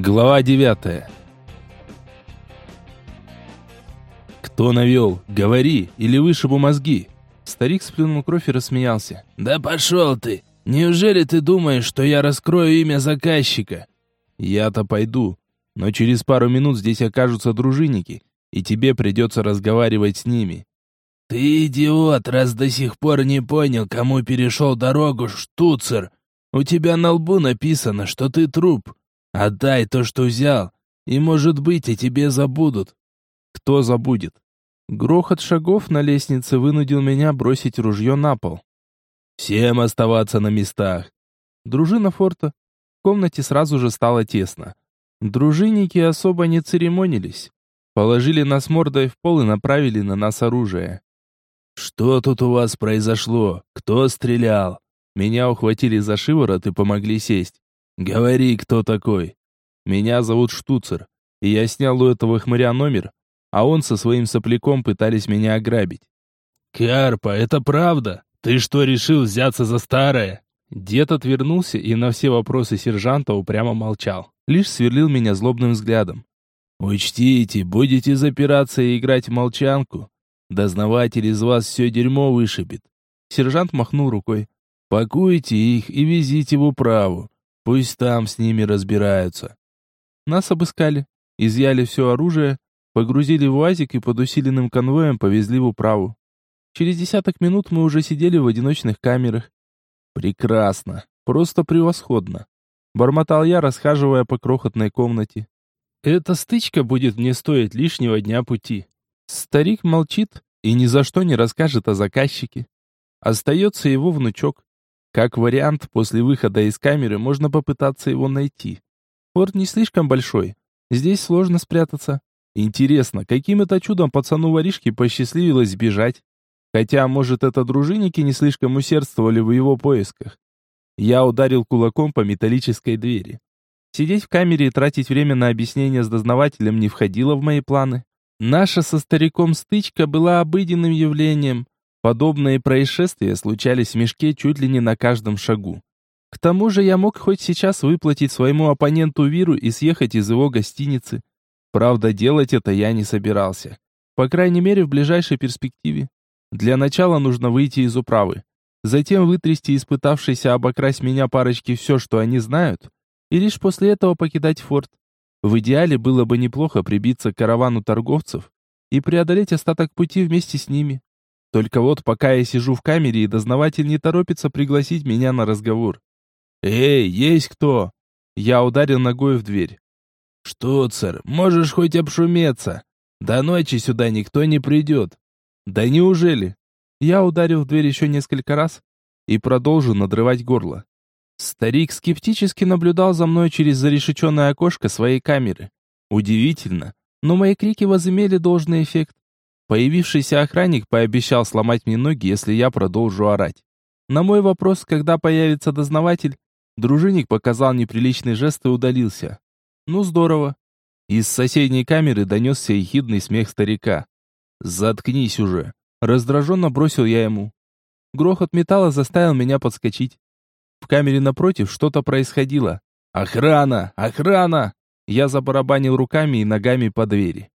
Глава девятая. «Кто навел? Говори, или вышибу мозги!» Старик сплюнул кровь и рассмеялся. «Да пошел ты! Неужели ты думаешь, что я раскрою имя заказчика?» «Я-то пойду, но через пару минут здесь окажутся дружинники, и тебе придется разговаривать с ними». «Ты идиот, раз до сих пор не понял, кому перешел дорогу штуцер. У тебя на лбу написано, что ты труп. Отдай то, что взял, и, может быть, о тебе забудут». «Кто забудет?» Грохот шагов на лестнице вынудил меня бросить ружье на пол. Всем оставаться на местах. Дружина форта. В комнате сразу же стало тесно. Дружинники особо не церемонились. Положили нас мордой в пол и направили на нас оружие. «Что тут у вас произошло? Кто стрелял?» Меня ухватили за шиворот и помогли сесть. «Говори, кто такой?» «Меня зовут Штуцер, и я снял у этого хмыря номер, а он со своим сопляком пытались меня ограбить». «Карпа, это правда? Ты что, решил взяться за старое?» Дед отвернулся и на все вопросы сержанта упрямо молчал, лишь сверлил меня злобным взглядом. «Учтите, будете запираться и играть в молчанку, дознаватель из вас все дерьмо вышибет». Сержант махнул рукой. «Пакуйте их и везите в управу, пусть там с ними разбираются». Нас обыскали, изъяли все оружие, Погрузили в УАЗик и под усиленным конвоем повезли в управу. Через десяток минут мы уже сидели в одиночных камерах. Прекрасно, просто превосходно. Бормотал я, расхаживая по крохотной комнате. Эта стычка будет мне стоить лишнего дня пути. Старик молчит и ни за что не расскажет о заказчике. Остается его внучок. Как вариант, после выхода из камеры можно попытаться его найти. Форт не слишком большой. Здесь сложно спрятаться. Интересно, каким это чудом пацану воришке посчастливилось сбежать? Хотя, может, это дружинники не слишком усердствовали в его поисках. Я ударил кулаком по металлической двери. Сидеть в камере и тратить время на объяснение с дознавателем не входило в мои планы. Наша со стариком стычка была обыденным явлением. Подобные происшествия случались в мешке чуть ли не на каждом шагу. К тому же я мог хоть сейчас выплатить своему оппоненту Виру и съехать из его гостиницы. Правда, делать это я не собирался. По крайней мере, в ближайшей перспективе. Для начала нужно выйти из управы. Затем вытрясти испытавшийся обокрасть меня парочки все, что они знают, и лишь после этого покидать форт. В идеале было бы неплохо прибиться к каравану торговцев и преодолеть остаток пути вместе с ними. Только вот пока я сижу в камере, и дознаватель не торопится пригласить меня на разговор. «Эй, есть кто?» Я ударил ногой в дверь. «Штуцер, можешь хоть обшуметься. До ночи сюда никто не придет». «Да неужели?» Я ударил в дверь еще несколько раз и продолжу надрывать горло. Старик скептически наблюдал за мной через зарешеченное окошко своей камеры. Удивительно, но мои крики возымели должный эффект. Появившийся охранник пообещал сломать мне ноги, если я продолжу орать. На мой вопрос, когда появится дознаватель, дружинник показал неприличный жест и удалился. Ну здорово. Из соседней камеры донесся ехидный смех старика. «Заткнись уже!» Раздраженно бросил я ему. Грохот металла заставил меня подскочить. В камере напротив что-то происходило. «Охрана! Охрана!» Я забарабанил руками и ногами по двери.